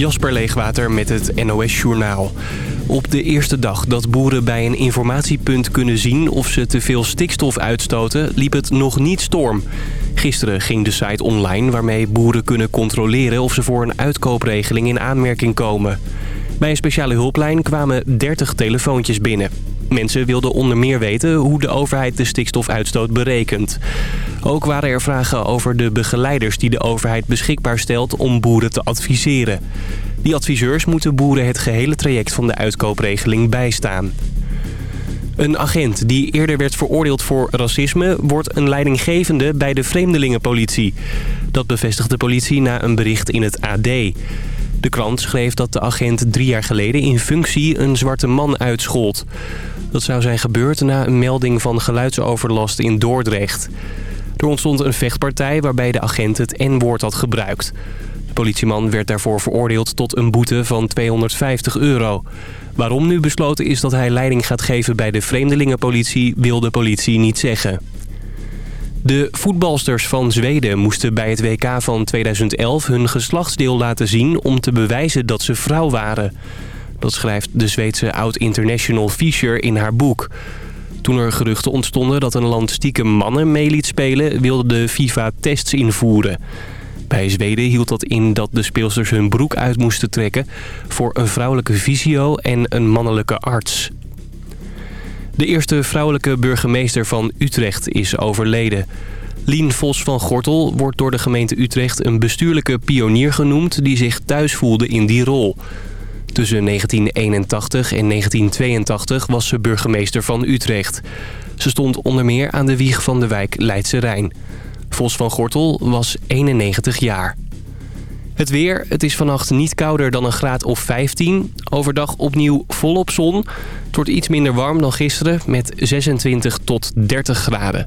Jasper Leegwater met het NOS Journaal. Op de eerste dag dat boeren bij een informatiepunt kunnen zien of ze te veel stikstof uitstoten, liep het nog niet storm. Gisteren ging de site online waarmee boeren kunnen controleren of ze voor een uitkoopregeling in aanmerking komen. Bij een speciale hulplijn kwamen 30 telefoontjes binnen. Mensen wilden onder meer weten hoe de overheid de stikstofuitstoot berekent. Ook waren er vragen over de begeleiders die de overheid beschikbaar stelt om boeren te adviseren. Die adviseurs moeten boeren het gehele traject van de uitkoopregeling bijstaan. Een agent die eerder werd veroordeeld voor racisme... wordt een leidinggevende bij de vreemdelingenpolitie. Dat bevestigt de politie na een bericht in het AD. De krant schreef dat de agent drie jaar geleden in functie een zwarte man uitschold. Dat zou zijn gebeurd na een melding van geluidsoverlast in Dordrecht. Er ontstond een vechtpartij waarbij de agent het N-woord had gebruikt. De politieman werd daarvoor veroordeeld tot een boete van 250 euro. Waarom nu besloten is dat hij leiding gaat geven bij de vreemdelingenpolitie... wil de politie niet zeggen. De voetbalsters van Zweden moesten bij het WK van 2011 hun geslachtsdeel laten zien... om te bewijzen dat ze vrouw waren. Dat schrijft de Zweedse oud-international Fischer in haar boek. Toen er geruchten ontstonden dat een land stiekem mannen mee liet spelen... wilde de FIFA tests invoeren. Bij Zweden hield dat in dat de speelsters hun broek uit moesten trekken... voor een vrouwelijke visio en een mannelijke arts. De eerste vrouwelijke burgemeester van Utrecht is overleden. Lien Vos van Gortel wordt door de gemeente Utrecht een bestuurlijke pionier genoemd... die zich thuis voelde in die rol. Tussen 1981 en 1982 was ze burgemeester van Utrecht. Ze stond onder meer aan de wieg van de wijk Leidse Rijn. Vos van Gortel was 91 jaar. Het weer, het is vannacht niet kouder dan een graad of 15. Overdag opnieuw volop zon. Het wordt iets minder warm dan gisteren met 26 tot 30 graden.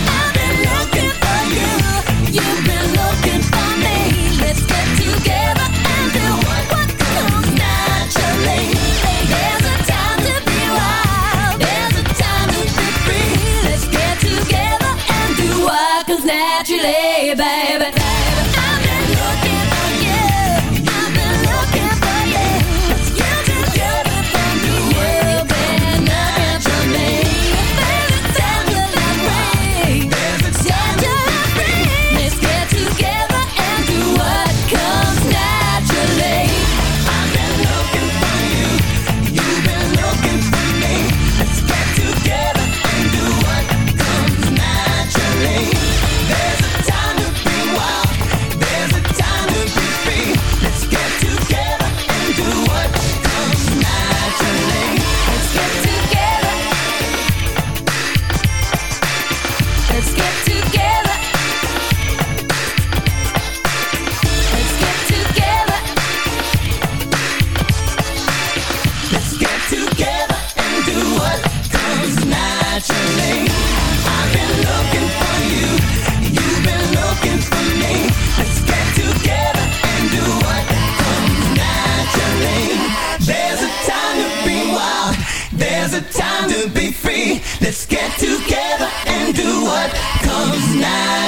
comes naturally, baby.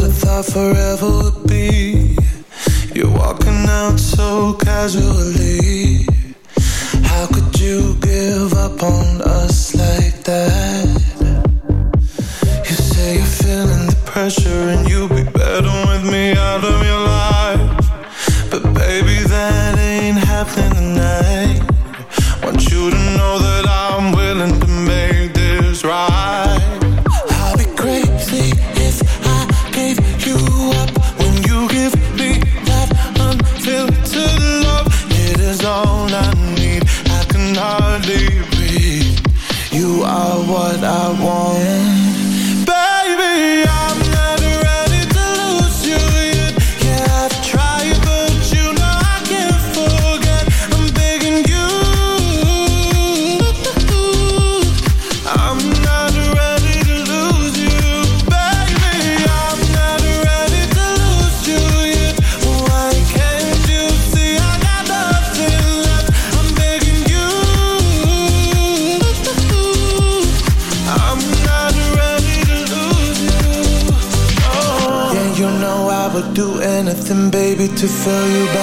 that I thought forever would be. You're walking out so casually.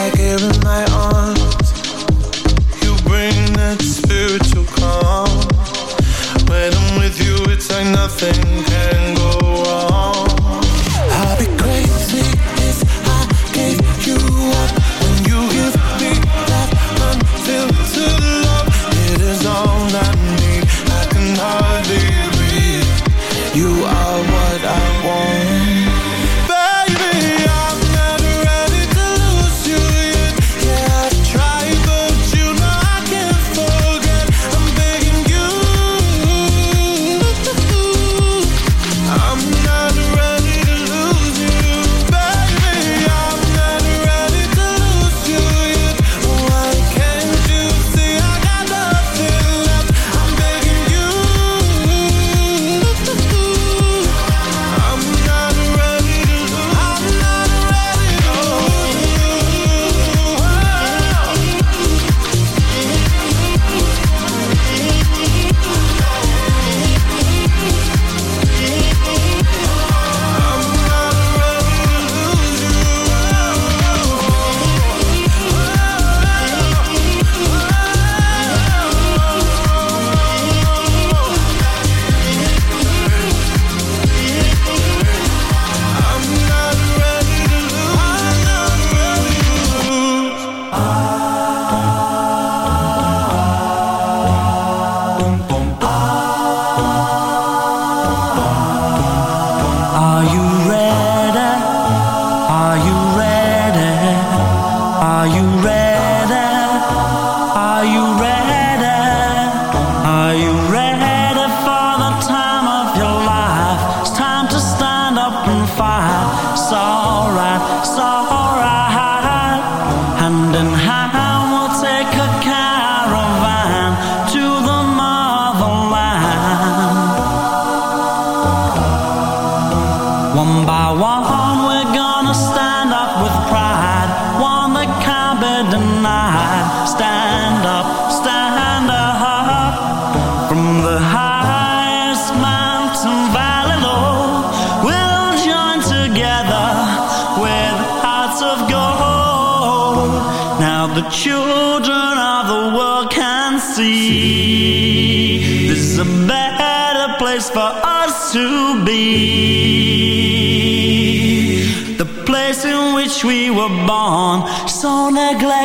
like air in my arms. You bring that spiritual calm. When I'm with you, it's like nothing can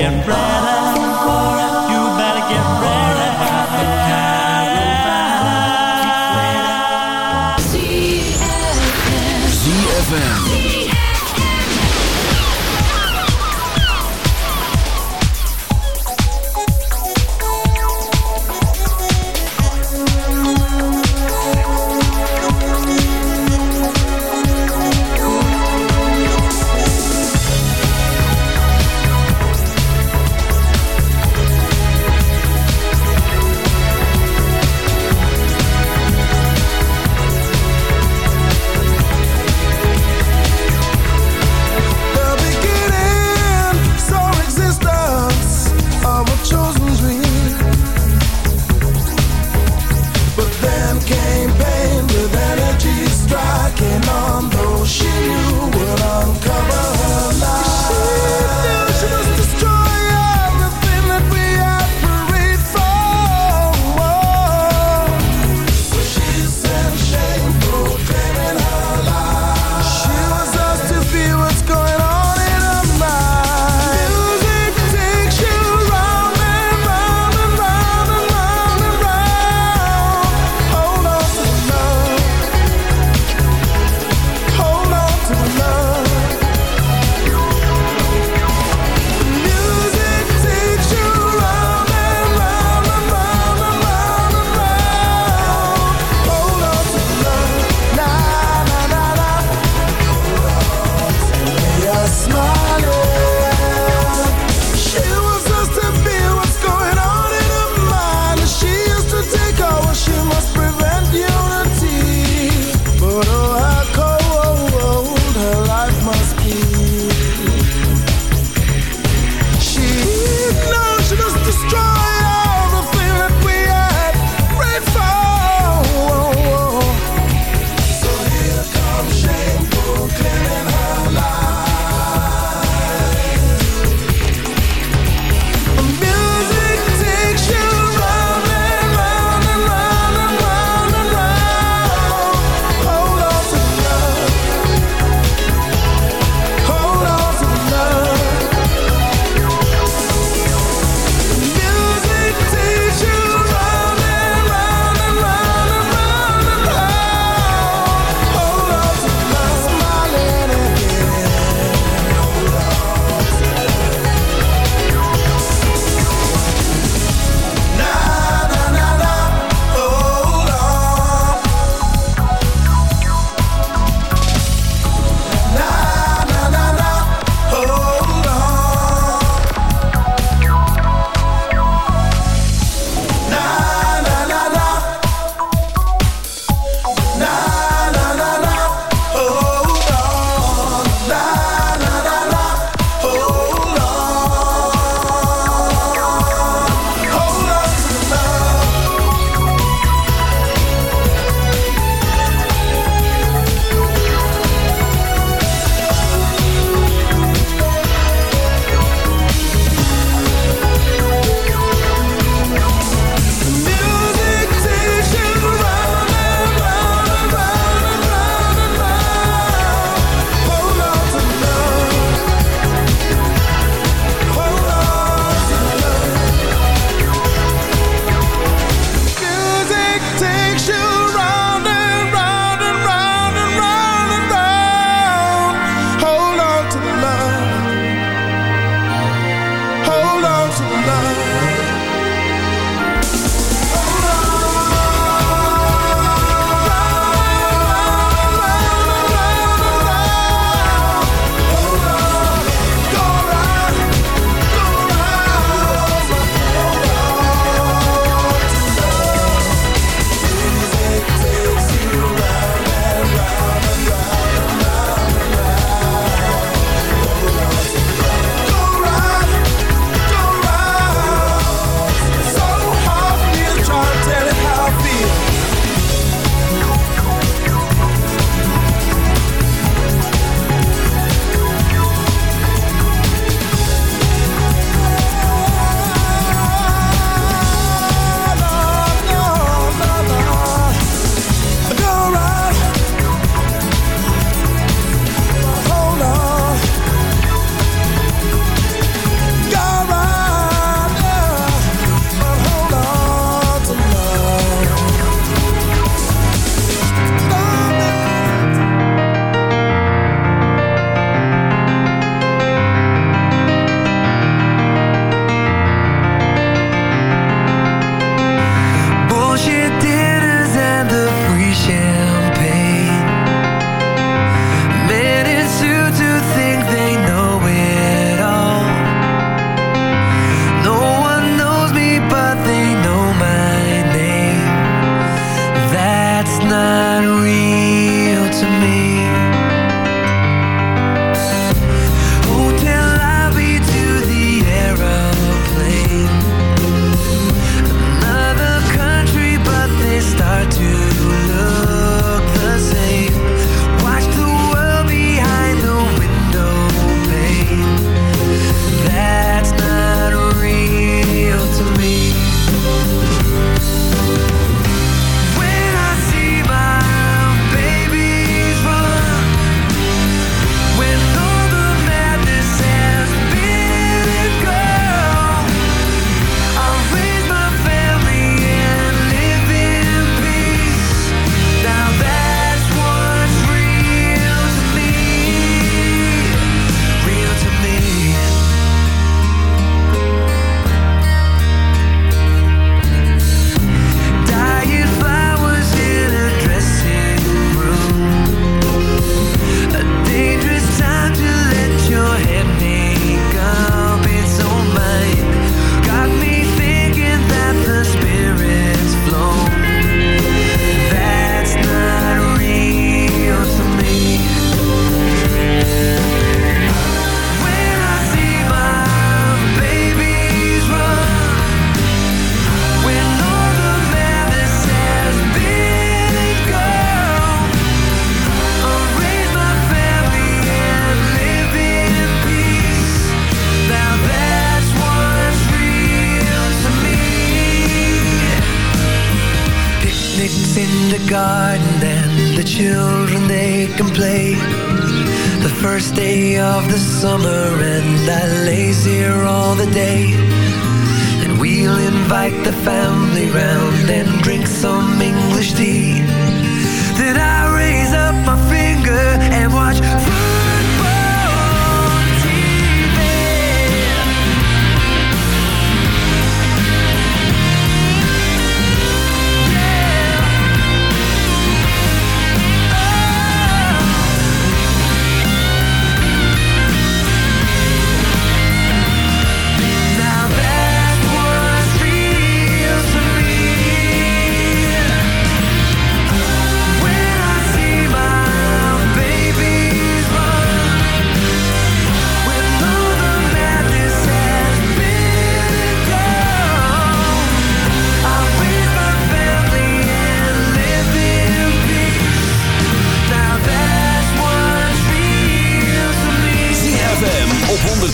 And bright.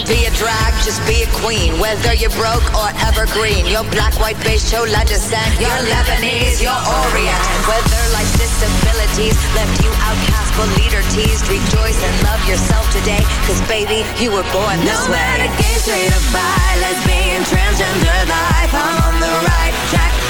Don't be a drag, just be a queen. Whether you're broke or evergreen, you're black, white, beige, chola descent. You're Lebanese, you're Orient. Whether life's disabilities left you outcast but leader teased, rejoice and love yourself today. Cause baby, you were born this way. No matter gay, straight or bi, lesbian, transgender life, I'm on the right track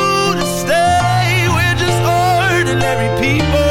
people.